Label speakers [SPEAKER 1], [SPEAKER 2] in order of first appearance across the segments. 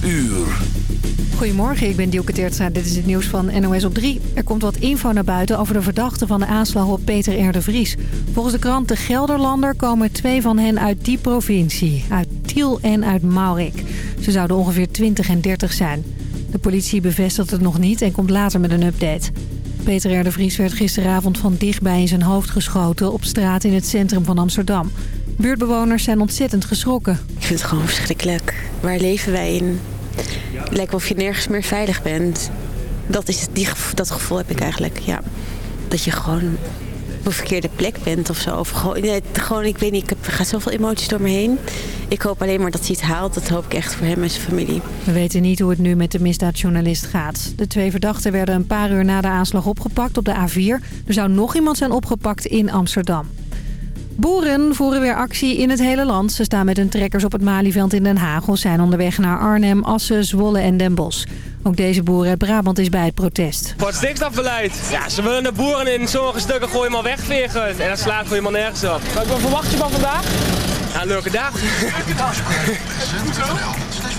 [SPEAKER 1] 12 uur.
[SPEAKER 2] Goedemorgen, ik ben Dielke Teertstra. Dit is het nieuws van NOS op 3. Er komt wat info naar buiten over de verdachte van de aanslag op Peter R. de Vries. Volgens de krant De Gelderlander komen twee van hen uit die provincie. Uit Tiel en uit Maurik. Ze zouden ongeveer 20 en 30 zijn. De politie bevestigt het nog niet en komt later met een update. Peter R. de Vries werd gisteravond van dichtbij in zijn hoofd geschoten... op straat in het centrum van Amsterdam. Buurtbewoners zijn ontzettend geschrokken.
[SPEAKER 3] Ik vind het gewoon verschrikkelijk. Waar leven wij in? Lijkt of je nergens meer veilig bent. Dat, is, die, dat gevoel heb ik eigenlijk, ja. Dat je gewoon op een verkeerde plek bent of zo. Gewoon, ik weet niet, er gaan zoveel emoties door me heen. Ik hoop alleen maar dat hij het haalt. Dat hoop ik echt voor hem en zijn familie.
[SPEAKER 2] We weten niet hoe het nu met de misdaadjournalist gaat. De twee verdachten werden een paar uur na de aanslag opgepakt op de A4. Er zou nog iemand zijn opgepakt in Amsterdam. Boeren voeren weer actie in het hele land. Ze staan met hun trekkers op het Malieveld in Den Haag... of zijn onderweg naar Arnhem, Assen, Zwolle en Den Bosch. Ook deze boeren uit Brabant is bij het protest.
[SPEAKER 4] Voor het stikstofbeleid. Ja, ze willen de boeren in sommige stukken gewoon helemaal wegvegen. En dat slaat voor helemaal nergens op. Wat verwacht je van vandaag? Ja, een leuke dag.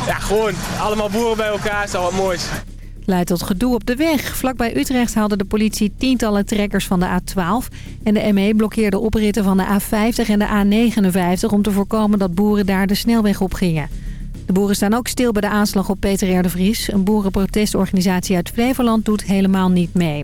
[SPEAKER 4] ja, gewoon allemaal boeren bij elkaar is al wat moois
[SPEAKER 2] leidt tot gedoe op de weg. Vlakbij Utrecht haalde de politie tientallen trekkers van de A12. En de ME blokkeerde opritten van de A50 en de A59... om te voorkomen dat boeren daar de snelweg op gingen. De boeren staan ook stil bij de aanslag op Peter R. Vries. Een boerenprotestorganisatie uit Flevoland doet helemaal niet mee.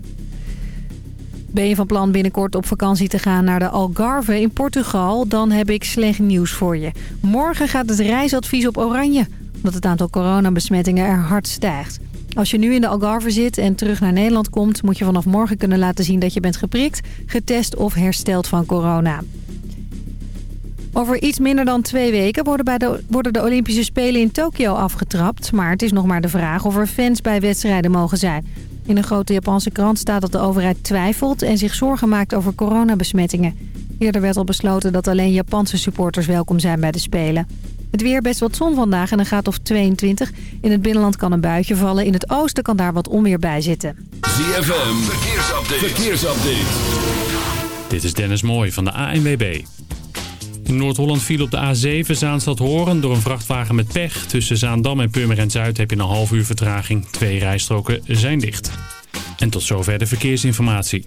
[SPEAKER 2] Ben je van plan binnenkort op vakantie te gaan naar de Algarve in Portugal... dan heb ik slecht nieuws voor je. Morgen gaat het reisadvies op oranje... omdat het aantal coronabesmettingen er hard stijgt. Als je nu in de Algarve zit en terug naar Nederland komt... moet je vanaf morgen kunnen laten zien dat je bent geprikt, getest of hersteld van corona. Over iets minder dan twee weken worden, bij de, worden de Olympische Spelen in Tokio afgetrapt. Maar het is nog maar de vraag of er fans bij wedstrijden mogen zijn. In een grote Japanse krant staat dat de overheid twijfelt en zich zorgen maakt over coronabesmettingen. Eerder werd al besloten dat alleen Japanse supporters welkom zijn bij de Spelen. Het weer best wat zon vandaag en een graad of 22. In het binnenland kan een buitje vallen. In het oosten kan daar wat onweer bij zitten.
[SPEAKER 1] ZFM, verkeersupdate. verkeersupdate.
[SPEAKER 5] Dit is Dennis Mooij van de ANWB. In Noord-Holland viel op de A7 Zaanstad-Horen door een vrachtwagen met pech. Tussen Zaandam en Purmerend Zuid heb je een half uur vertraging. Twee rijstroken zijn dicht. En tot zover de verkeersinformatie.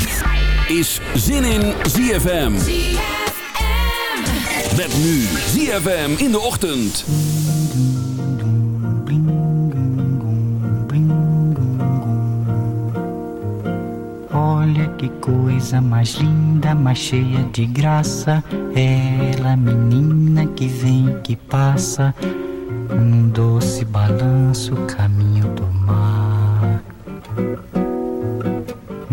[SPEAKER 1] is Zin in ZFM. Met nu ZFM in de ochtend.
[SPEAKER 6] Olha que coisa mais linda, mais cheia de graça. Ela, menina que vem, que passa. Um doce balanço, caminho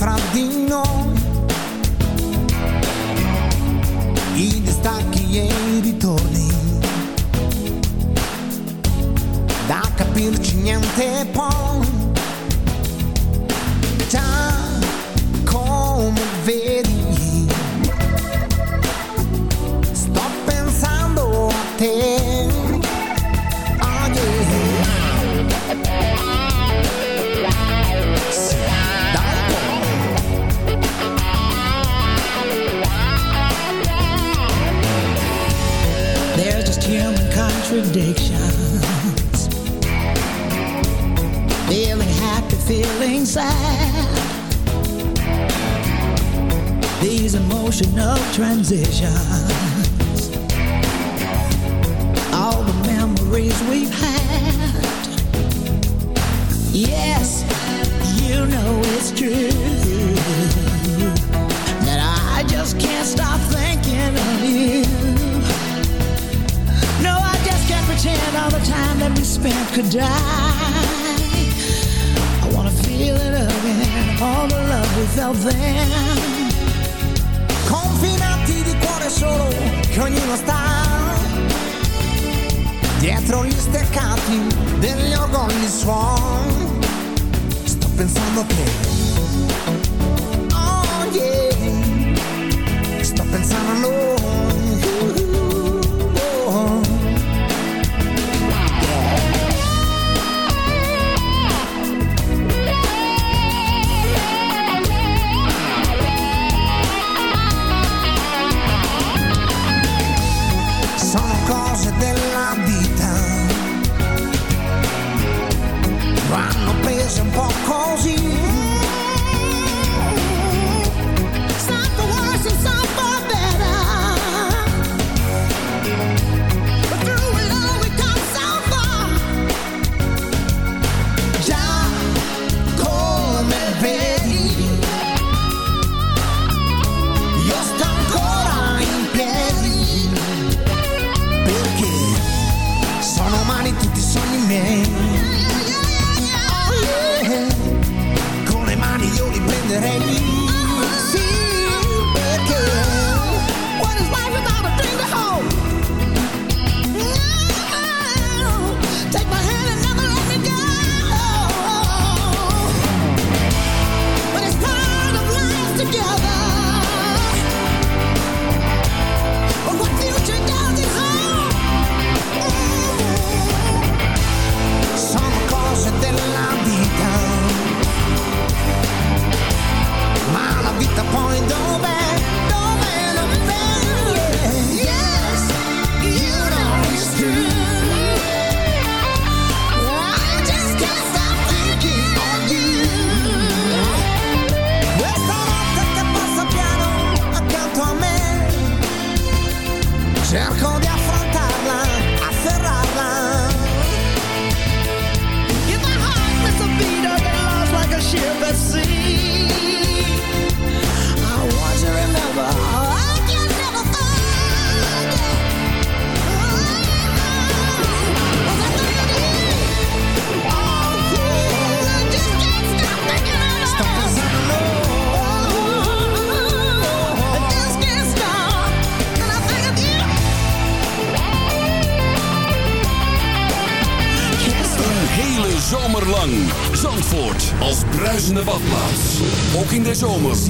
[SPEAKER 7] fraldinho transition.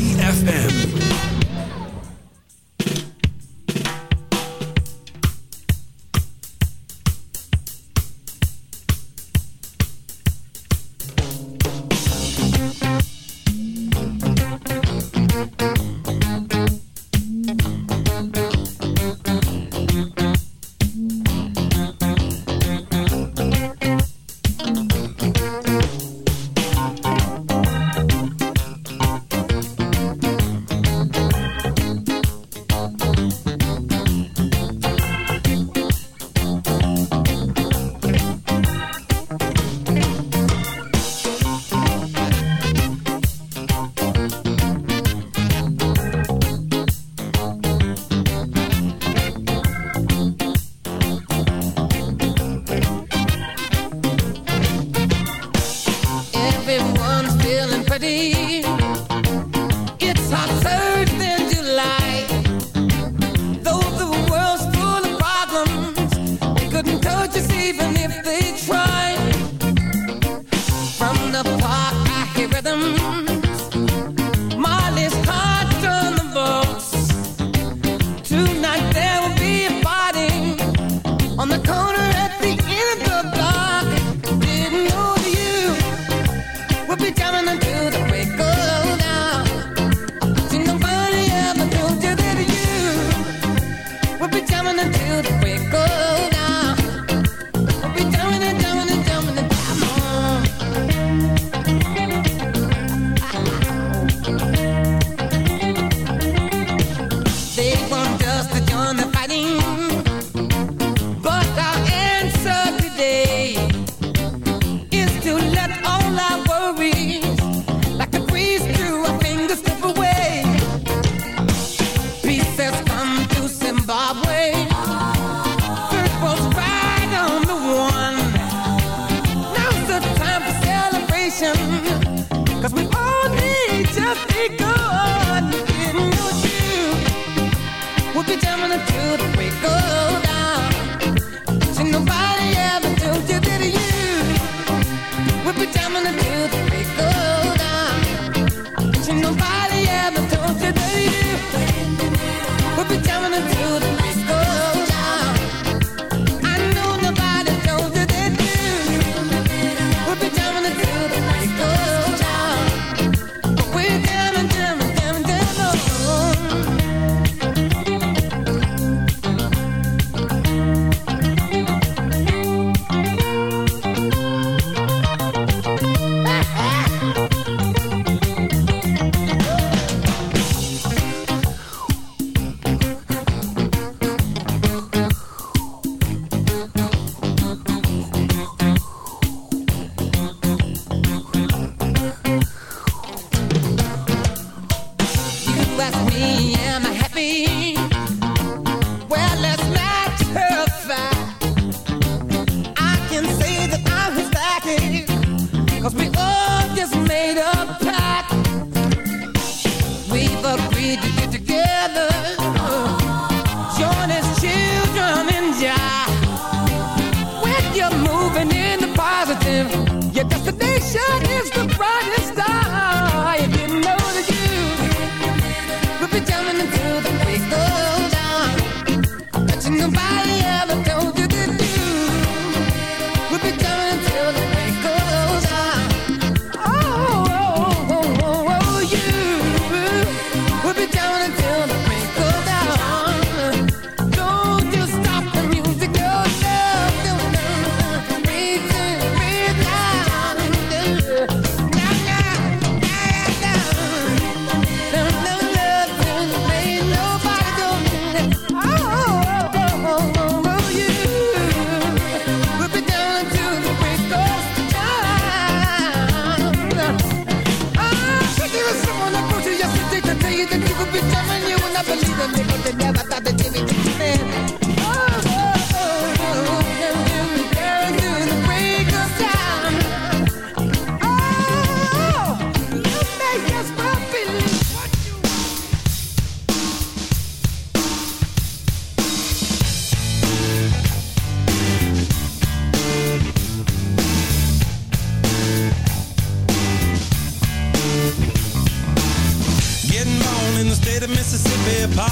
[SPEAKER 7] ZFM.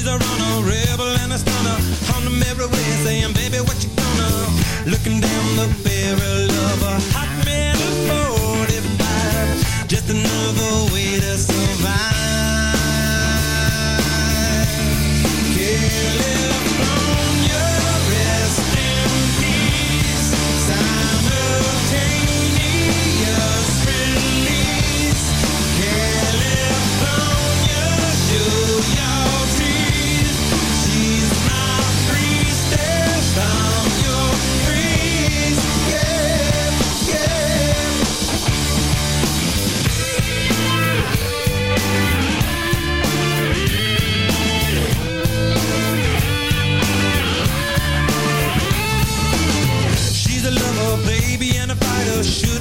[SPEAKER 7] she's a runner, rebel and a stunner. On the everywhere, saying, baby, what you gonna? Looking down the barrel of a hot metal 45. Just another way to survive.
[SPEAKER 8] Killing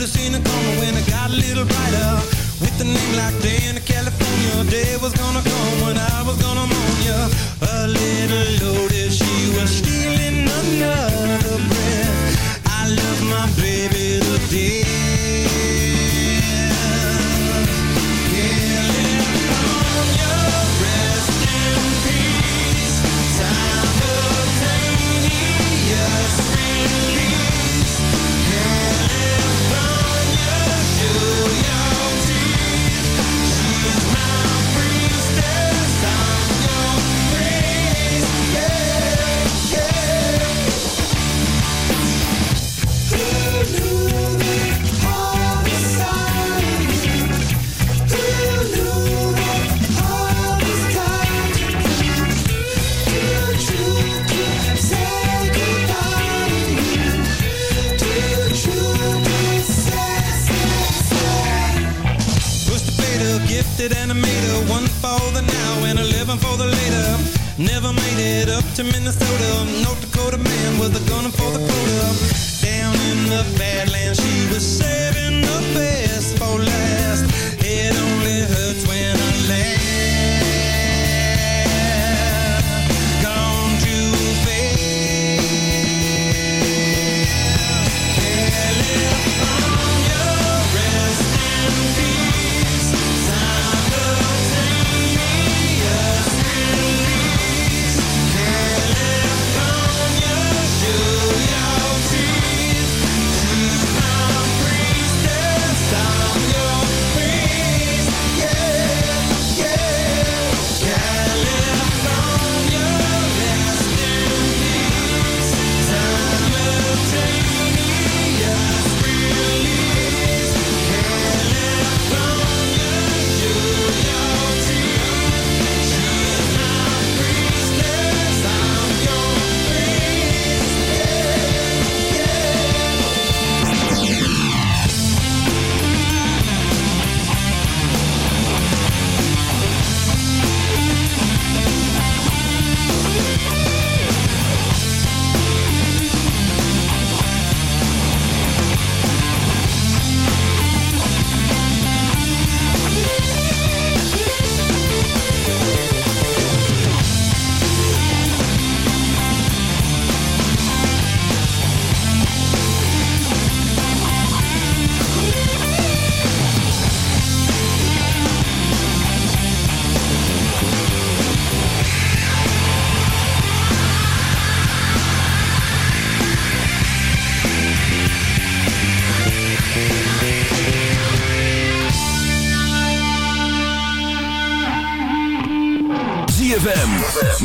[SPEAKER 8] I've seen it coming when it got a little brighter. With a name like Dan, California day was gonna come when I in
[SPEAKER 9] the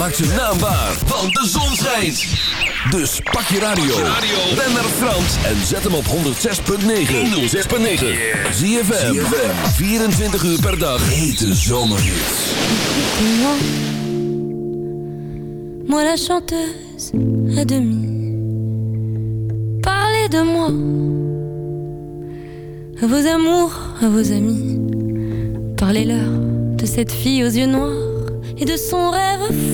[SPEAKER 9] Maak zijn naam waar, want de zon schijnt. Dus pak je radio. Ben naar Frans en zet hem op 106.9. 106.9. ZFM. 24 uur per dag. Hete zomerhits.
[SPEAKER 10] Moi, moi la chanteuse à demi. Parlez de moi, à vos amours, à vos amis. Parlez-leur de cette fille aux yeux noirs et de son rêve fou.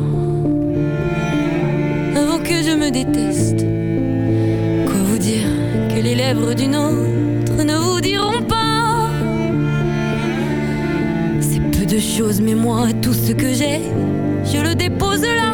[SPEAKER 10] que je me déteste. Quoi vous dire que les lèvres d'une autre ne vous diront pas? C'est peu de choses, mais moi, tout ce que j'ai, je le dépose là.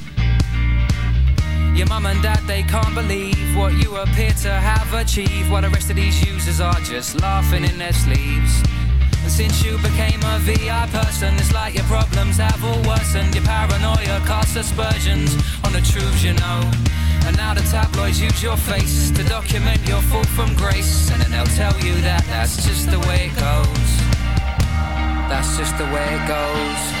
[SPEAKER 11] Your mum and dad, they can't believe what you appear to have achieved, while the rest of these users are just laughing in their sleeves. And since you became a VI person, it's like your problems have all worsened. Your paranoia casts aspersions on the truths you know. And now the tabloids use your face to document your fall from grace. And then they'll tell you that that's just the way it goes. That's just the way it goes.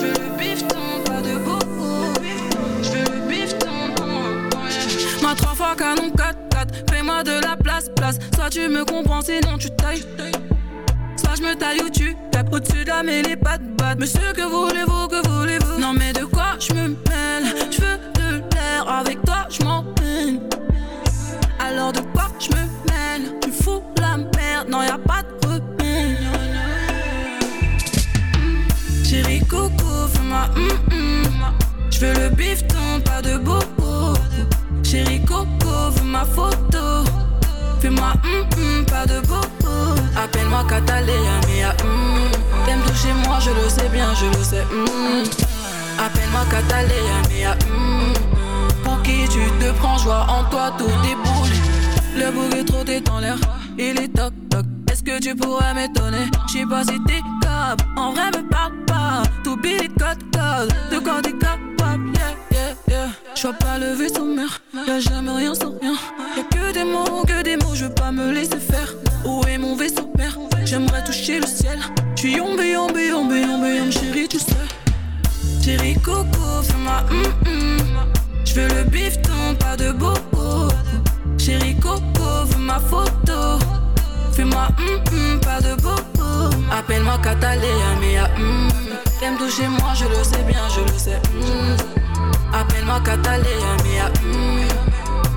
[SPEAKER 12] veux le bifton, hum, ouais. Ma trois fois canon 4-4, fais-moi de la place, place. Soit tu me comprends, sinon tu tailles. Soit je me taille ou tu tapes au-dessus de la mêlée, pas de batte. Monsieur, que voulez-vous, que voulez-vous Non, mais de quoi je me veux le bifton, pas de bobo. Chérie Coco, veux ma photo. Fais-moi hum hum, pas de bobo. Appelle-moi Catalina, mia hum. T'aimes toucher moi, je le sais bien, je le sais hum. Appelle-moi Catalina, mia hum. Pour qui tu te prends, joie en toi, tout déboule. Le bouquet trop t'es dans l'air, il est toc toc. Est-ce que tu pourrais m'étonner? J'sais pas si t'es en vrai me parle pas. Tout billet code code, de quoi t'es capable, yeah yeah yeah. J'vois pas le vaisseau mère, y'a jamais rien sans rien. Y'a que des mots, que des mots, je veux pas me laisser faire. Où est mon vaisseau mère? J'aimerais toucher le ciel. J'suis yombe, yombe, yombe, yombe, yombe, chérie, tu sais. Chérie Coco, fais-moi hum hum. J'veux le bifton, pas de bobo. Chérie Coco, veux ma photo. Fais-moi hum hum, pas de bobo. Hum. T'aimes toucher moi, je le sais bien, je le sais. hum. Appelle-moi Catalina, mia hum.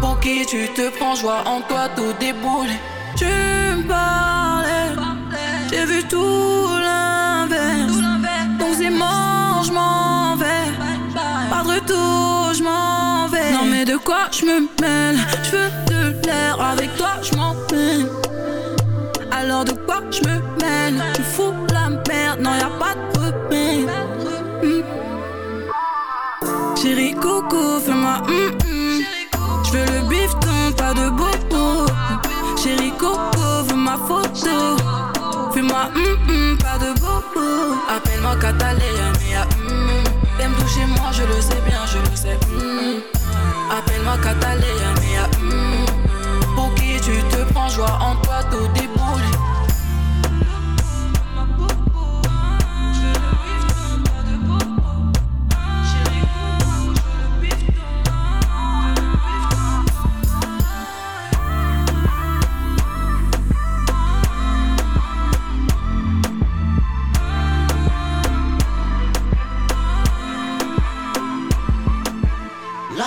[SPEAKER 12] Pour qui tu te prends, joie en toi, tout déboule. Tu me parlais, j'ai vu tout l'inverse. Donc c'est mort, je m'en vais. Pas de retour, je m'en vais. Non mais de quoi je me mêle? Je veux de l'air, avec toi je m'en peine. Alors de quoi je me mêle? Coco, fais-moi hum hum. Je veux le bifton, pas de bobo. Chérie Coco, veux ma photo. Fais-moi hum hum, pas de bobo. Appelle-moi Catalina, mia hum. T'aimes toucher moi, je le sais bien, je le sais. Appelle-moi Catalina, mia hum. Pour qui tu te prends, joie en toi, tout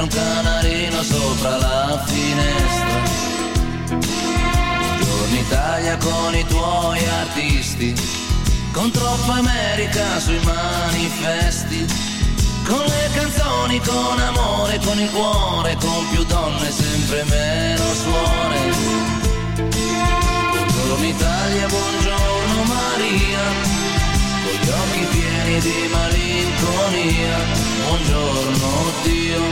[SPEAKER 13] un canarino sopra la finestra. Buongiorno Italia con i tuoi artisti, con troppa America sui manifesti, con le canzoni, con amore, con il cuore, con più donne, sempre meno suore. Buongiorno Italia, buongiorno Maria con gli occhi pieni di malinconia. Buongiorno Dio,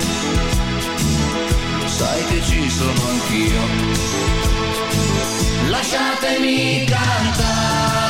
[SPEAKER 13] sai che ci sono anch'io. Lasciatemi cantare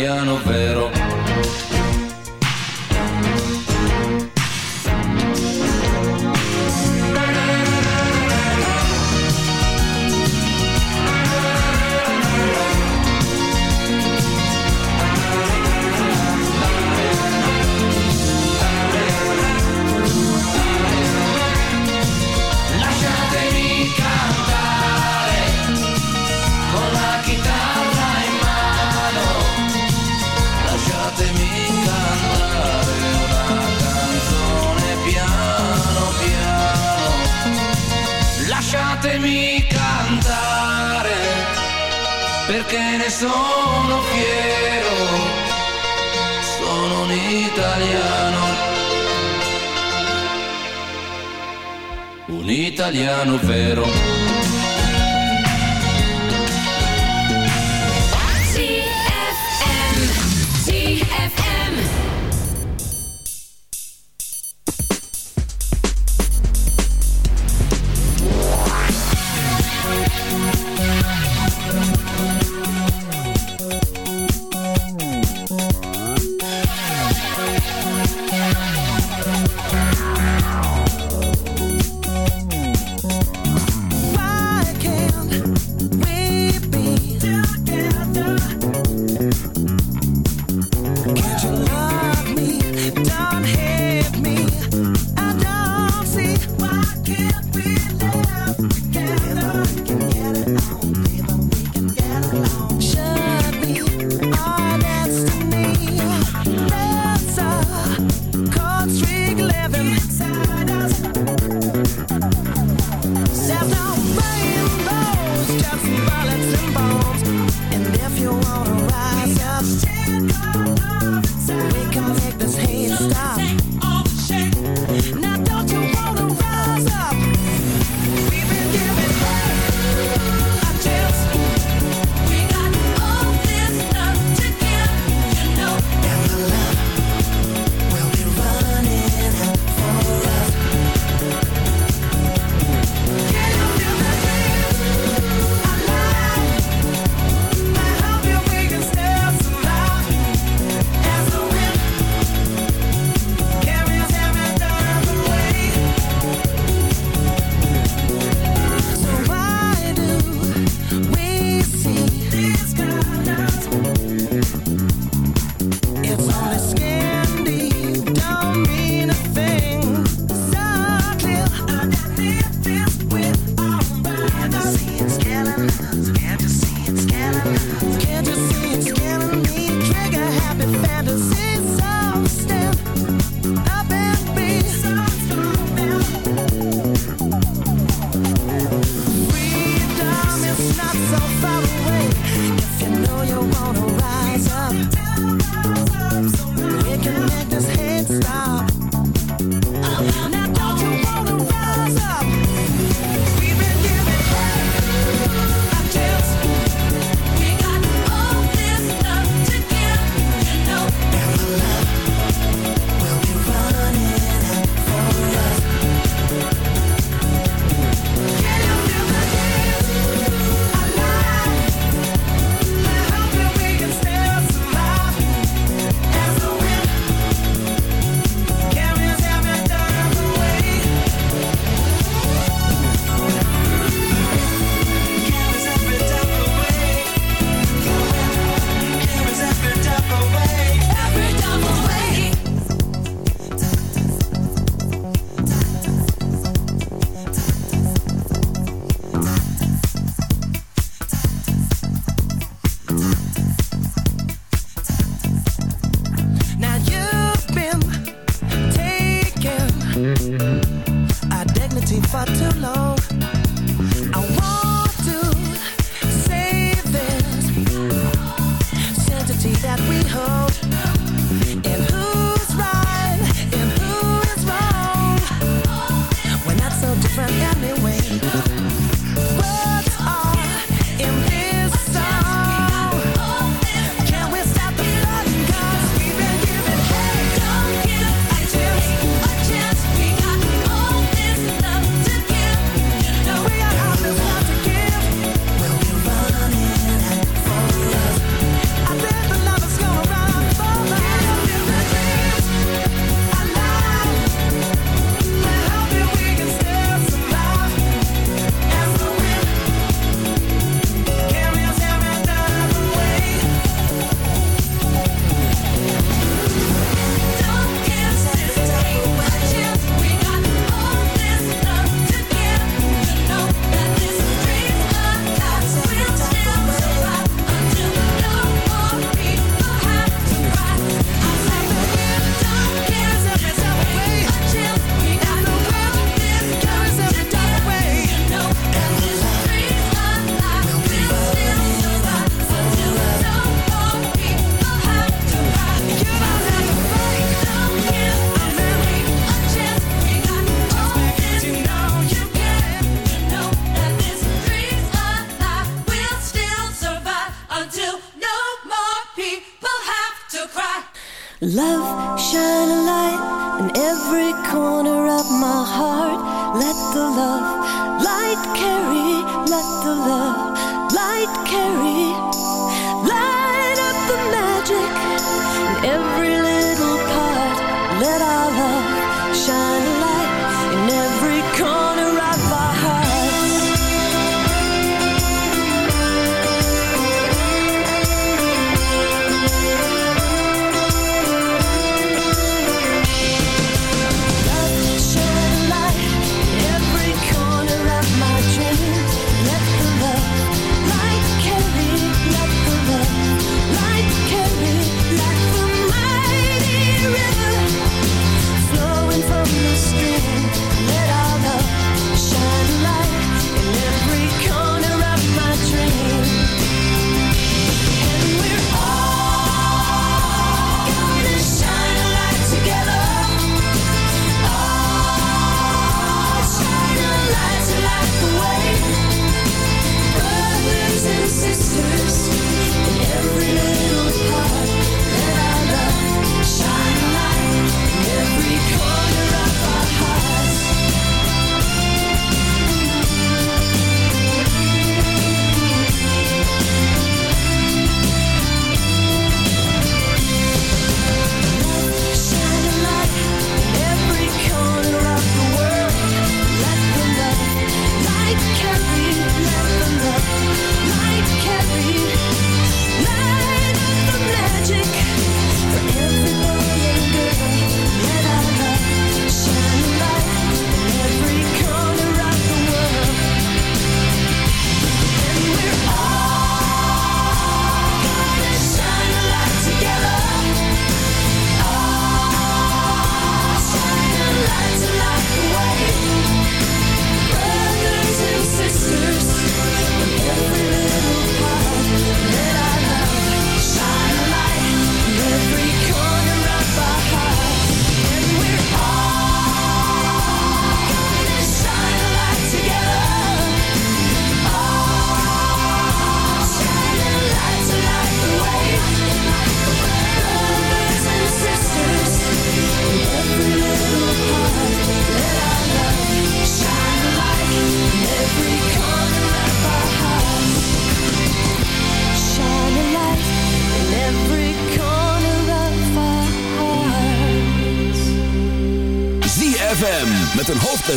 [SPEAKER 13] italiano vero. Italiano vero.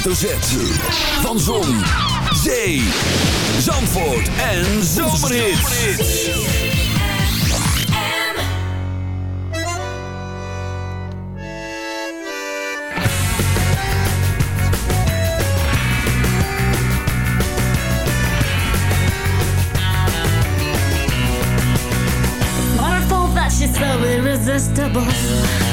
[SPEAKER 1] hoofdletter Z van Zon, Zee, Zandvoort en Zomerhits.
[SPEAKER 14] Waterfall that just so irresistible